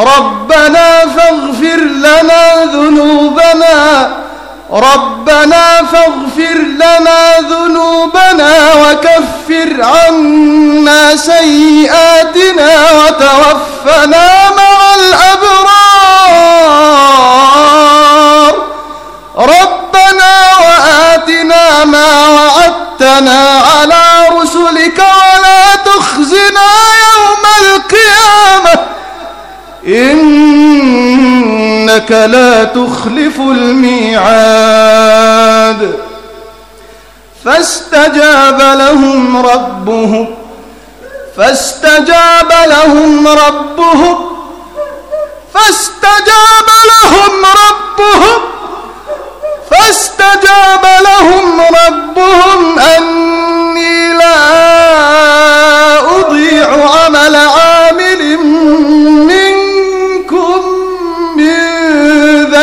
ربنا فاغفر لنا ذنوبنا. ربنا فاغفر لنا ذنوبنا وكفر عنا سيئاتنا وتوفنا مع الأبرار. ربنا إنك لا تخلف الميعاد. فاستجاب لهم ربهم فاستجاب لهم ربهم فاستجاب لهم ربهم